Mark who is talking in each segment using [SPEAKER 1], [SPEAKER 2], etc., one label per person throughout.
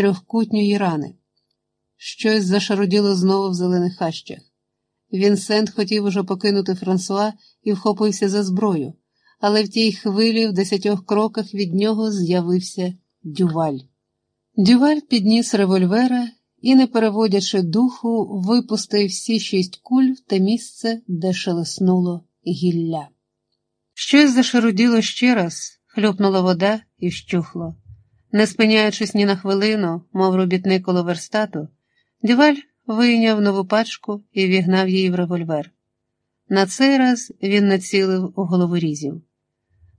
[SPEAKER 1] трьохкутньої рани. Щось зашароділо знову в зелених хащах. Вінсент хотів уже покинути Франсуа і вхопився за зброю, але в тій хвилі в десятьох кроках від нього з'явився дюваль. Дюваль підніс револьвера і, не переводячи духу, випустив всі шість куль в те місце, де шелеснуло гілля. Щось зашаруділо ще раз, хлюпнула вода і вщухло. Не спиняючись ні на хвилину, мов робітник коло верстату, Дюваль вийняв нову пачку і вігнав її в револьвер. На цей раз він націлив у головорізів.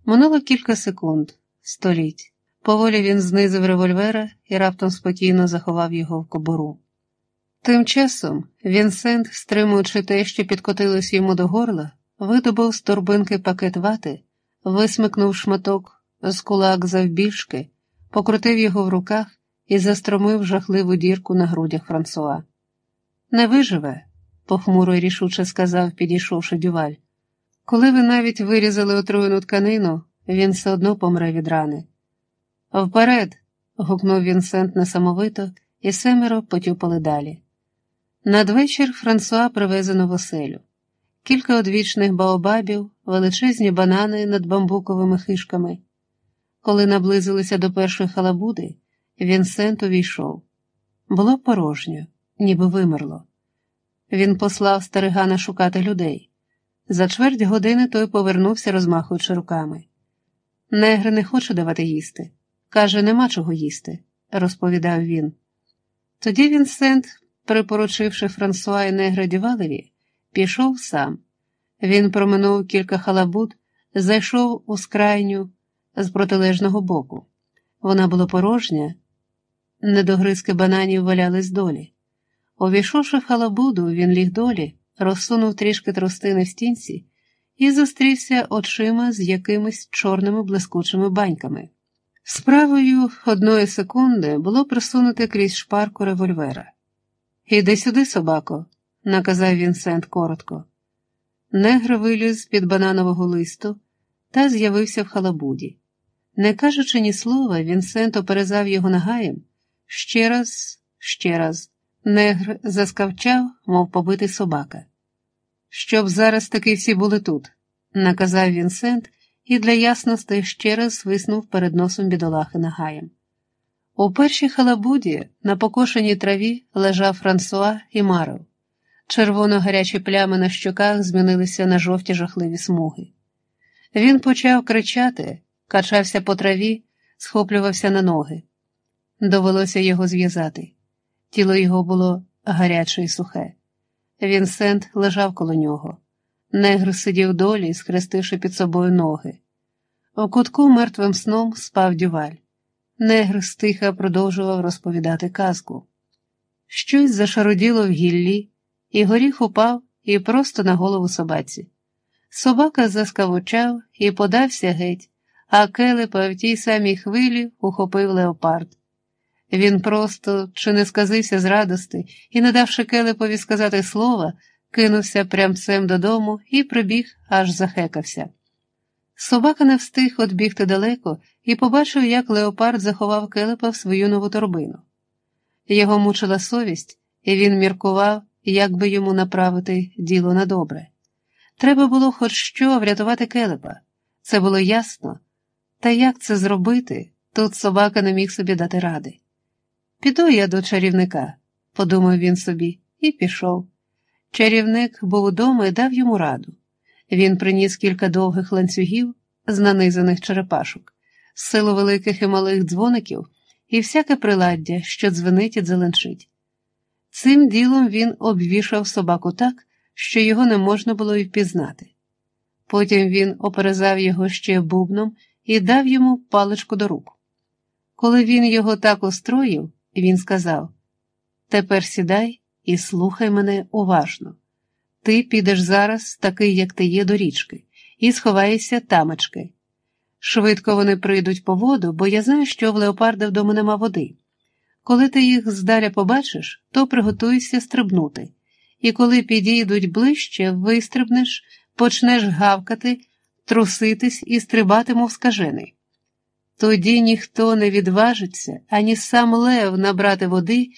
[SPEAKER 1] Минуло кілька секунд, століть. Поволі він знизив револьвера і раптом спокійно заховав його в кобуру. Тим часом Вінсент, стримуючи те, що підкотилось йому до горла, видобув з торбинки пакет вати, висмикнув шматок з кулак завбільшки, покрутив його в руках і застромив жахливу дірку на грудях Франсуа. Не виживе, похмуро й рішуче сказав, підійшовши дюваль. Коли ви навіть вирізали отруєну тканину, він все одно помре від рани. Вперед. гукнув Вінсент несамовито, і семеро потюпали далі. Надвечір Франсуа привезено в оселю. Кілька одвічних баобабів, величезні банани над бамбуковими хишками. Коли наблизилися до першої халабуди, Вінсент увійшов. Було порожньо, ніби вимерло. Він послав старигана шукати людей. За чверть години той повернувся, розмахуючи руками. Негр не хоче давати їсти. Каже, нема чого їсти, розповідав він. Тоді Вінсент, припоручивши Франсуа і негра Дювалеві, пішов сам. Він проминув кілька халабут, зайшов у скрайню з протилежного боку. Вона була порожня, недогризки бананів валялись долі. Увійшовши в халабуду, він ліг долі, розсунув трішки тростини в стінці і зустрівся очима з якимись чорними блискучими баньками. Справою одної секунди було просунути крізь шпарку револьвера. Іди сюди, собако, наказав Вінсент коротко. Негр виліз під бананового листу та з'явився в халабуді. Не кажучи ні слова, Вінсент оперезав його нагаєм. Ще раз, ще раз. Негр заскавчав, мов побитий собака. Щоб зараз таки всі були тут, наказав Вінсент і для ясності ще раз свиснув перед носом бідолахи нагаєм. У першій халабуді на покошеній траві лежав Франсуа і Маров. Червоно гарячі плями на щоках змінилися на жовті жахливі смуги. Він почав кричати, качався по траві, схоплювався на ноги. Довелося його зв'язати. Тіло його було гаряче і сухе. Вінсент лежав коло нього. Негр сидів долі, схрестивши під собою ноги. У кутку мертвим сном спав дюваль. Негр стиха продовжував розповідати казку. Щось зашароділо в гіллі, і горіх упав і просто на голову собаці. Собака заскавучав і подався геть, а келепа в тій самій хвилі ухопив леопард. Він просто чи не сказився з радости і, не давши келепові сказати слова, кинувся прямцем додому і прибіг, аж захекався. Собака не встиг відбігти далеко і побачив, як леопард заховав келепа в свою нову торбину. Його мучила совість, і він міркував, як би йому направити діло на добре. Треба було хоч що врятувати келепа. Це було ясно. Та як це зробити, тут собака не міг собі дати ради. Піду я до чарівника, подумав він собі, і пішов. Чарівник був удома і дав йому раду. Він приніс кілька довгих ланцюгів з нанизаних черепашок, силу великих і малих дзвоників і всяке приладдя, що дзвенить і дзеленчить. Цим ділом він обвішав собаку так, що його не можна було й впізнати. Потім він оперезав його ще бубном і дав йому паличку до рук. Коли він його так устроїв, він сказав: Тепер сідай і слухай мене уважно. Ти підеш зараз, такий, як ти є, до річки, і сховаєшся тамочки. Швидко вони прийдуть по воду, бо я знаю, що в леопарда вдома нема води. Коли ти їх здаля побачиш, то приготуйся стрибнути, і коли підійдуть ближче, вистрибнеш, почнеш гавкати, труситись і стрибати, мов скажений. Тоді ніхто не відважиться, ані сам Лев набрати води